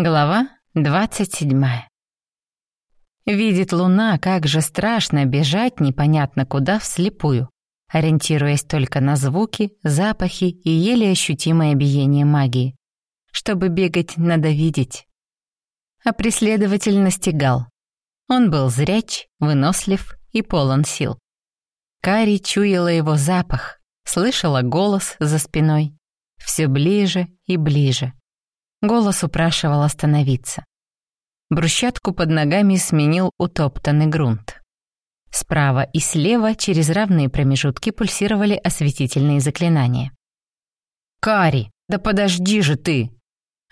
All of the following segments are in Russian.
Глава 27. Видит луна, как же страшно бежать непонятно куда вслепую, ориентируясь только на звуки, запахи и еле ощутимое биение магии. Чтобы бегать, надо видеть. А преследователь настигал. Он был зряч, вынослив и полон сил. Кари чуяла его запах, слышала голос за спиной. Все ближе и ближе. Голос упрашивал остановиться. Брусчатку под ногами сменил утоптанный грунт. Справа и слева через равные промежутки пульсировали осветительные заклинания. «Кари, да подожди же ты!»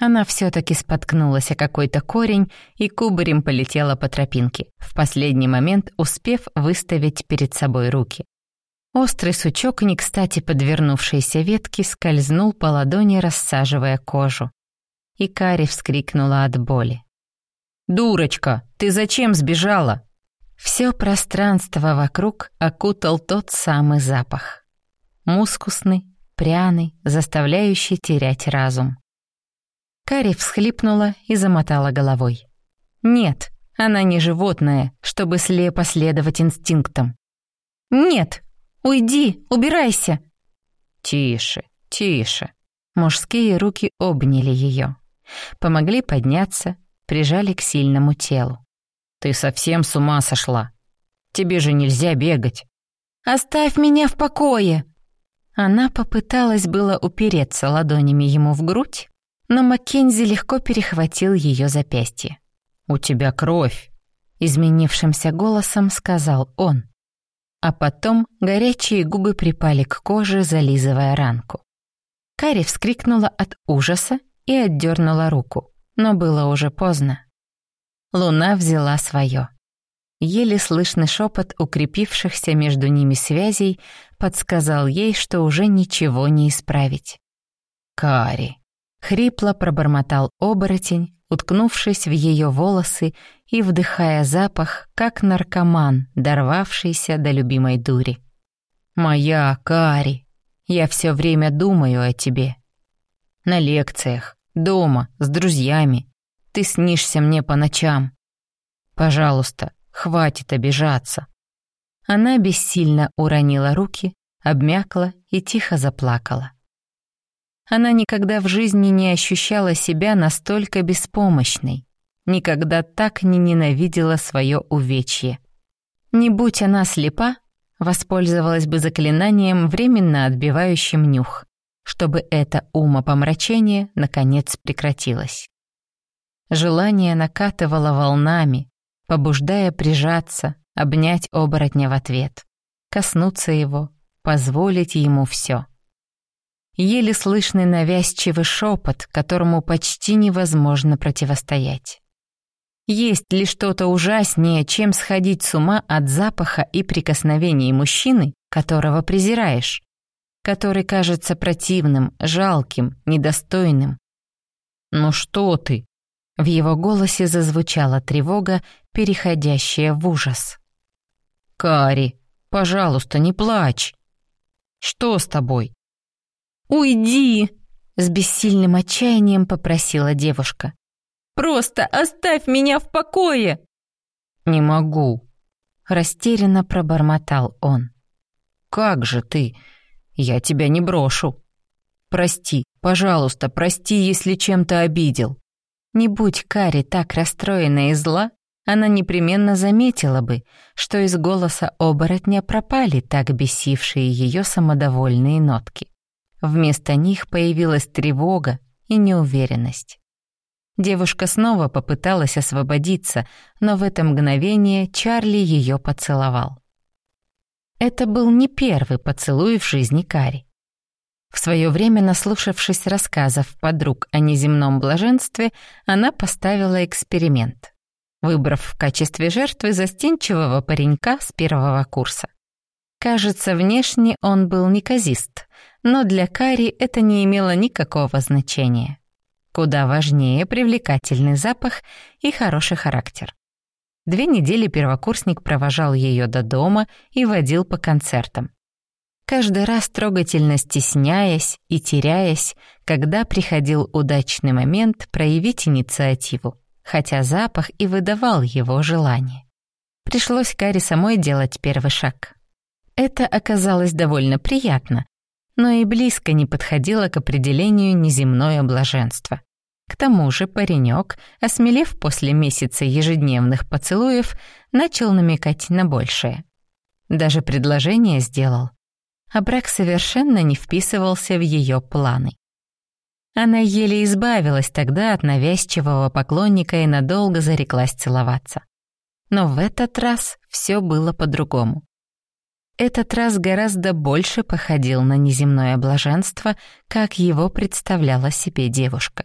Она все-таки споткнулась о какой-то корень и кубарем полетела по тропинке, в последний момент успев выставить перед собой руки. Острый сучок, не кстати подвернувшейся ветки, скользнул по ладони, рассаживая кожу и Кари вскрикнула от боли. «Дурочка, ты зачем сбежала?» Все пространство вокруг окутал тот самый запах. Мускусный, пряный, заставляющий терять разум. Кари всхлипнула и замотала головой. «Нет, она не животное, чтобы слепо следовать инстинктам». «Нет, уйди, убирайся!» «Тише, тише!» Мужские руки обняли ее. Помогли подняться, прижали к сильному телу. «Ты совсем с ума сошла? Тебе же нельзя бегать!» «Оставь меня в покое!» Она попыталась было упереться ладонями ему в грудь, но Маккензи легко перехватил ее запястье. «У тебя кровь!» — изменившимся голосом сказал он. А потом горячие губы припали к коже, зализывая ранку. Кари вскрикнула от ужаса и отдернула руку, но было уже поздно. Луна взяла свое. Еле слышный шепот укрепившихся между ними связей подсказал ей, что уже ничего не исправить. «Кари!» — хрипло пробормотал оборотень, уткнувшись в ее волосы и вдыхая запах, как наркоман, дорвавшийся до любимой дури. «Моя Кари, я все время думаю о тебе. На лекциях, Дома, с друзьями. Ты снишься мне по ночам. Пожалуйста, хватит обижаться». Она бессильно уронила руки, обмякла и тихо заплакала. Она никогда в жизни не ощущала себя настолько беспомощной, никогда так не ненавидела свое увечье. Не будь она слепа, воспользовалась бы заклинанием, временно отбивающим нюх чтобы это умопомрачение наконец прекратилось. Желание накатывало волнами, побуждая прижаться, обнять оборотня в ответ, коснуться его, позволить ему все. Еле слышный навязчивый шепот, которому почти невозможно противостоять. Есть ли что-то ужаснее, чем сходить с ума от запаха и прикосновений мужчины, которого презираешь? Который кажется противным, жалким, недостойным. «Ну что ты?» В его голосе зазвучала тревога, переходящая в ужас. «Кари, пожалуйста, не плачь. Что с тобой?» «Уйди!» — с бессильным отчаянием попросила девушка. «Просто оставь меня в покое!» «Не могу!» — растерянно пробормотал он. «Как же ты? Я тебя не брошу. Прости, пожалуйста, прости, если чем-то обидел. Не будь Кари так расстроена и зла, она непременно заметила бы, что из голоса оборотня пропали так бесившие ее самодовольные нотки. Вместо них появилась тревога и неуверенность. Девушка снова попыталась освободиться, но в это мгновение Чарли ее поцеловал. Это был не первый поцелуй в жизни Кари. В свое время, наслушавшись рассказов подруг о неземном блаженстве, она поставила эксперимент, выбрав в качестве жертвы застенчивого паренька с первого курса. Кажется, внешне он был неказист, но для Кари это не имело никакого значения. Куда важнее привлекательный запах и хороший характер. Две недели первокурсник провожал ее до дома и водил по концертам. каждый раз трогательно стесняясь и теряясь, когда приходил удачный момент проявить инициативу, хотя запах и выдавал его желание. Пришлось Каре самой делать первый шаг. Это оказалось довольно приятно, но и близко не подходило к определению неземное блаженство. К тому же паренек, осмелев после месяца ежедневных поцелуев, начал намекать на большее. Даже предложение сделал. А брак совершенно не вписывался в ее планы. Она еле избавилась тогда от навязчивого поклонника и надолго зареклась целоваться. Но в этот раз все было по-другому. Этот раз гораздо больше походил на неземное блаженство, как его представляла себе девушка.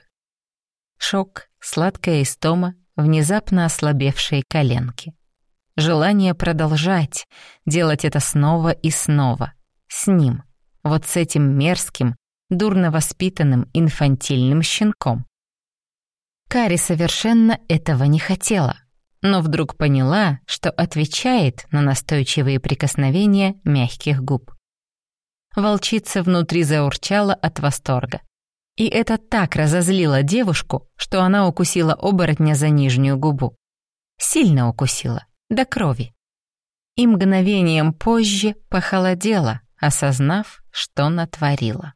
Шок, сладкая истома, внезапно ослабевшие коленки. Желание продолжать, делать это снова и снова. С ним, вот с этим мерзким, дурно воспитанным инфантильным щенком. Кари совершенно этого не хотела, но вдруг поняла, что отвечает на настойчивые прикосновения мягких губ. Волчица внутри заурчала от восторга. И это так разозлило девушку, что она укусила оборотня за нижнюю губу. Сильно укусила, до крови. И мгновением позже похолодела, осознав, что натворила.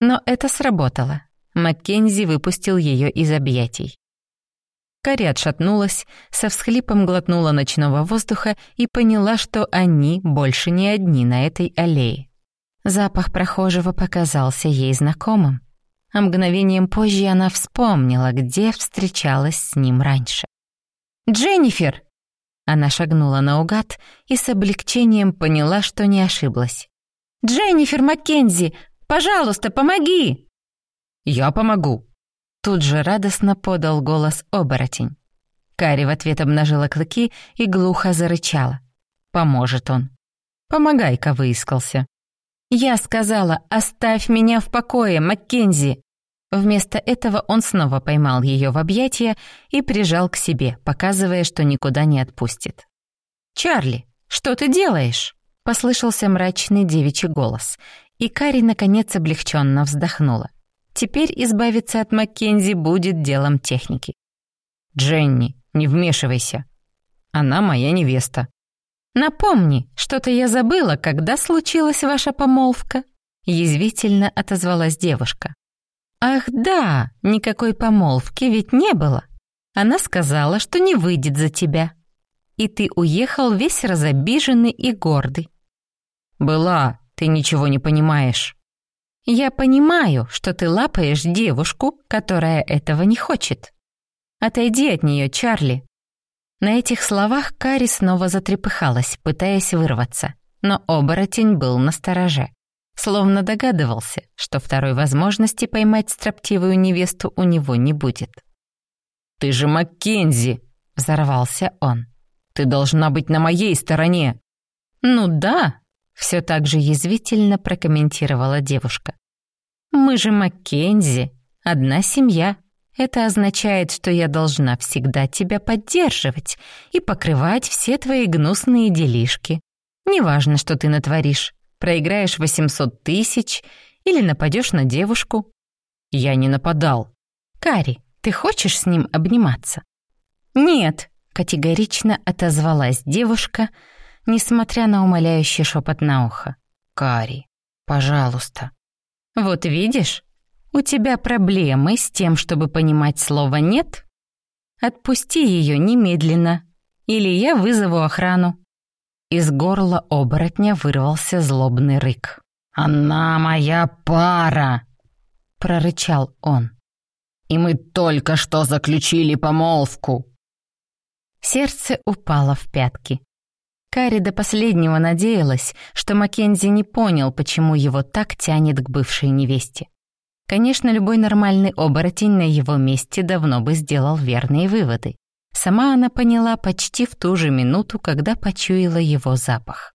Но это сработало. Маккензи выпустил ее из объятий. Карри отшатнулась, со всхлипом глотнула ночного воздуха и поняла, что они больше не одни на этой аллее. Запах прохожего показался ей знакомым а мгновением позже она вспомнила, где встречалась с ним раньше. «Дженнифер!» Она шагнула наугад и с облегчением поняла, что не ошиблась. «Дженнифер Маккензи, пожалуйста, помоги!» «Я помогу!» Тут же радостно подал голос оборотень. Кари в ответ обнажила клыки и глухо зарычала. «Поможет он!» «Помогай-ка выискался!» «Я сказала, оставь меня в покое, Маккензи!» Вместо этого он снова поймал ее в объятия и прижал к себе, показывая, что никуда не отпустит. «Чарли, что ты делаешь?» — послышался мрачный девичий голос, и Кари наконец облегченно вздохнула. Теперь избавиться от Маккензи будет делом техники. «Дженни, не вмешивайся. Она моя невеста». «Напомни, что-то я забыла, когда случилась ваша помолвка?» Язвительно отозвалась девушка. «Ах да, никакой помолвки ведь не было. Она сказала, что не выйдет за тебя. И ты уехал весь разобиженный и гордый». «Была, ты ничего не понимаешь». «Я понимаю, что ты лапаешь девушку, которая этого не хочет. Отойди от нее, Чарли». На этих словах Кари снова затрепыхалась, пытаясь вырваться, но оборотень был настороже словно догадывался, что второй возможности поймать строптивую невесту у него не будет. «Ты же Маккензи!» — взорвался он. «Ты должна быть на моей стороне!» «Ну да!» — все так же язвительно прокомментировала девушка. «Мы же Маккензи, одна семья. Это означает, что я должна всегда тебя поддерживать и покрывать все твои гнусные делишки. Неважно, что ты натворишь проиграешь 800 тысяч или нападешь на девушку. Я не нападал. Кари, ты хочешь с ним обниматься? Нет, категорично отозвалась девушка, несмотря на умоляющий шепот на ухо. Кари, пожалуйста. Вот видишь, у тебя проблемы с тем, чтобы понимать слово «нет»? Отпусти ее немедленно, или я вызову охрану. Из горла оборотня вырвался злобный рык. «Она моя пара!» — прорычал он. «И мы только что заключили помолвку!» Сердце упало в пятки. Кари до последнего надеялась, что Маккензи не понял, почему его так тянет к бывшей невесте. Конечно, любой нормальный оборотень на его месте давно бы сделал верные выводы. Сама она поняла почти в ту же минуту, когда почуяла его запах.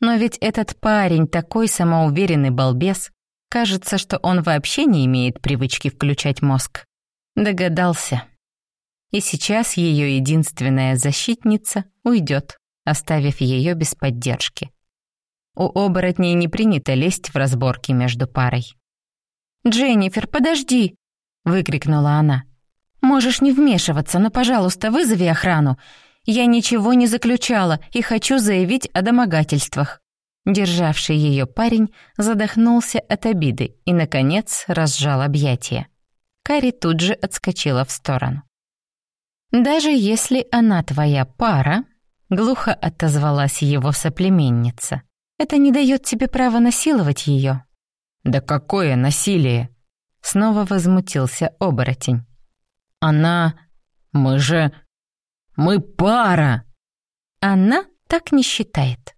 Но ведь этот парень такой самоуверенный балбес, кажется, что он вообще не имеет привычки включать мозг. Догадался. И сейчас ее единственная защитница уйдет, оставив ее без поддержки. У оборотней не принято лезть в разборки между парой. «Дженнифер, подожди!» — выкрикнула она. «Можешь не вмешиваться, но, пожалуйста, вызови охрану. Я ничего не заключала и хочу заявить о домогательствах». Державший ее парень задохнулся от обиды и, наконец, разжал объятия. Кари тут же отскочила в сторону. «Даже если она твоя пара», — глухо отозвалась его соплеменница, «это не дает тебе права насиловать ее». «Да какое насилие!» — снова возмутился оборотень. «Она... мы же... мы пара!» «Она так не считает».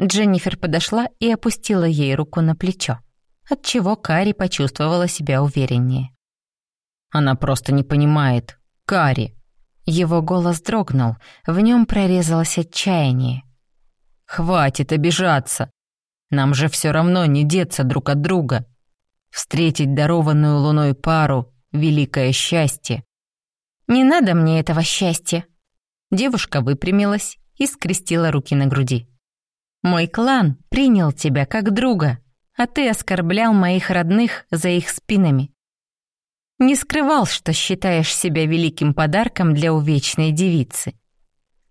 Дженнифер подошла и опустила ей руку на плечо, отчего Кари почувствовала себя увереннее. «Она просто не понимает. Кари!» Его голос дрогнул, в нем прорезалось отчаяние. «Хватит обижаться! Нам же все равно не деться друг от друга. Встретить дарованную луной пару — великое счастье». «Не надо мне этого счастья!» Девушка выпрямилась и скрестила руки на груди. Мой клан принял тебя как друга, а ты оскорблял моих родных за их спинами. Не скрывал, что считаешь себя великим подарком для увечной девицы.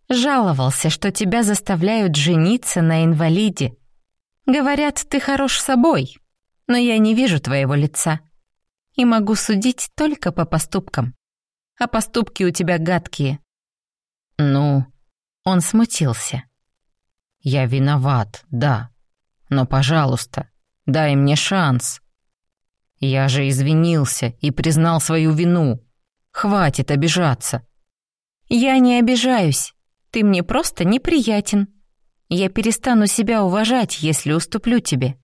Жаловался, что тебя заставляют жениться на инвалиде. Говорят, ты хорош собой, но я не вижу твоего лица. И могу судить только по поступкам. А поступки у тебя гадкие. Ну, он смутился. Я виноват, да. Но, пожалуйста, дай мне шанс. Я же извинился и признал свою вину. Хватит обижаться. Я не обижаюсь. Ты мне просто неприятен. Я перестану себя уважать, если уступлю тебе.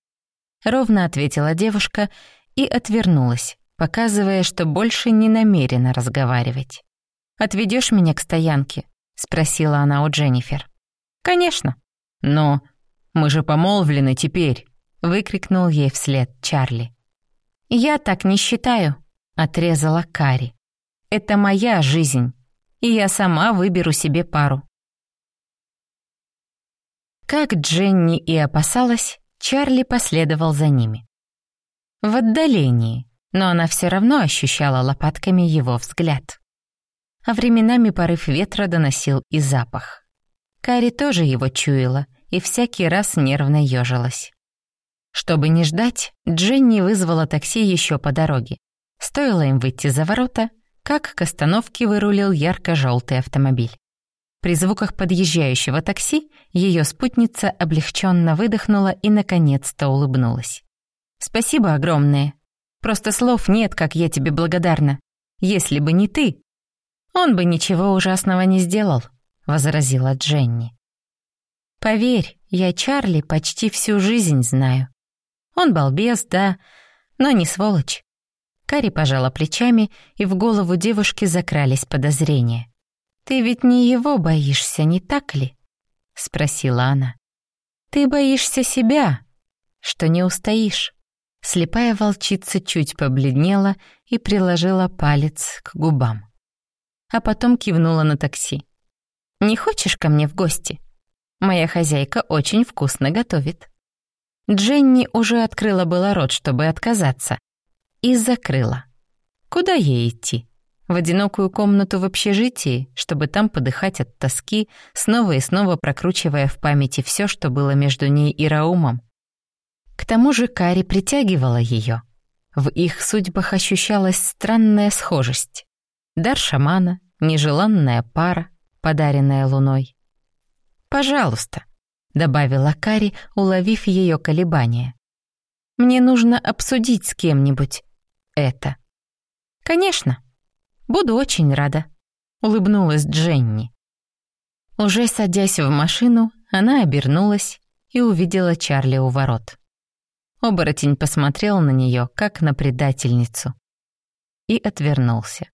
Ровно ответила девушка и отвернулась, показывая, что больше не намерена разговаривать. «Отведешь меня к стоянке?» — спросила она у Дженнифер. «Конечно», «Но мы же помолвлены теперь!» — выкрикнул ей вслед Чарли. «Я так не считаю», — отрезала Кари. «Это моя жизнь, и я сама выберу себе пару». Как Дженни и опасалась, Чарли последовал за ними. В отдалении, но она все равно ощущала лопатками его взгляд. А временами порыв ветра доносил и запах. Кари тоже его чуяла и всякий раз нервно ёжилась. Чтобы не ждать, Дженни вызвала такси еще по дороге. Стоило им выйти за ворота, как к остановке вырулил ярко-желтый автомобиль. При звуках подъезжающего такси ее спутница облегченно выдохнула и, наконец-то, улыбнулась. «Спасибо огромное. Просто слов нет, как я тебе благодарна. Если бы не ты, он бы ничего ужасного не сделал», — возразила Дженни. «Поверь, я Чарли почти всю жизнь знаю. Он балбес, да, но не сволочь». Кари пожала плечами, и в голову девушки закрались подозрения. «Ты ведь не его боишься, не так ли?» — спросила она. «Ты боишься себя, что не устоишь». Слепая волчица чуть побледнела и приложила палец к губам. А потом кивнула на такси. «Не хочешь ко мне в гости? Моя хозяйка очень вкусно готовит». Дженни уже открыла было рот, чтобы отказаться, и закрыла. Куда ей идти? В одинокую комнату в общежитии, чтобы там подыхать от тоски, снова и снова прокручивая в памяти все, что было между ней и Раумом. К тому же Кари притягивала ее. В их судьбах ощущалась странная схожесть. Дар шамана, нежеланная пара, подаренная луной. «Пожалуйста», — добавила Кари, уловив ее колебания. «Мне нужно обсудить с кем-нибудь это». «Конечно, буду очень рада», — улыбнулась Дженни. Уже садясь в машину, она обернулась и увидела Чарли у ворот. Оборотень посмотрел на нее, как на предательницу, и отвернулся.